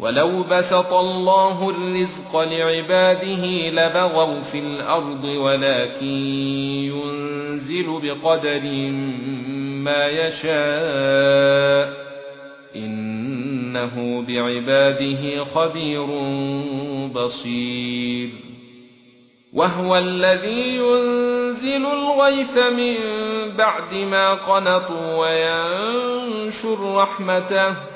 ولو بسط الله الرزق لعباده لبغوا في الأرض ولكن ينزل بقدر ما يشاء انه بعباده خبير بصير. وهو الذي ينزل الغيث من بعد ما قنطوا وينشر رحمته